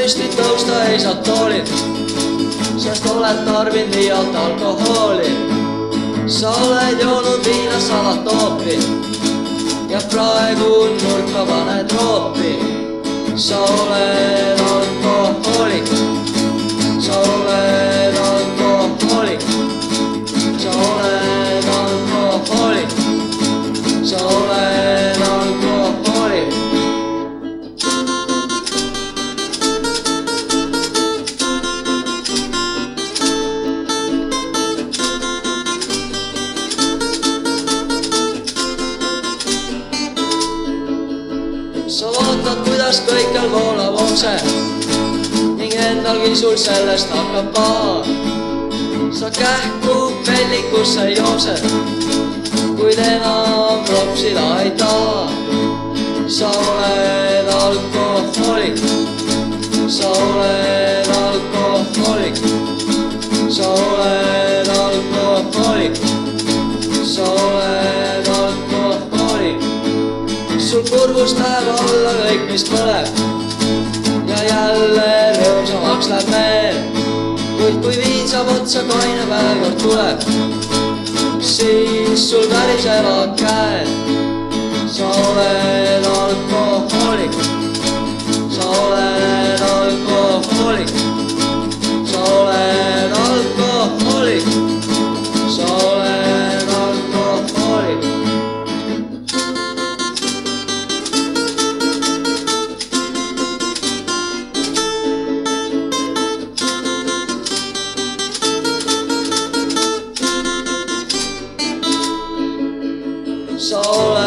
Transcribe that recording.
püsti tõusta ei saa toolilt, sest oled tarbinud liialt alkoholi. sa oled joonud viina sada toopi ja praegu nurka paned roopi. sa oled alkohoolik, sa vaatad, kuidas kõikjal voolab okse ning endalgi sul sellest hakkab paha. sa kähku pellikusse joosed, kuid enam ropsida ei taha. sa oled alkohoolik, sa oled sul kurgus läheb alla kõik, mis põleb ja jälle rõõmsamaks läheb meel. kuid kui viin saab otsa, kaine päev kord tuleb, siis sul värisevad käed. sa oled alkohoolik 收了。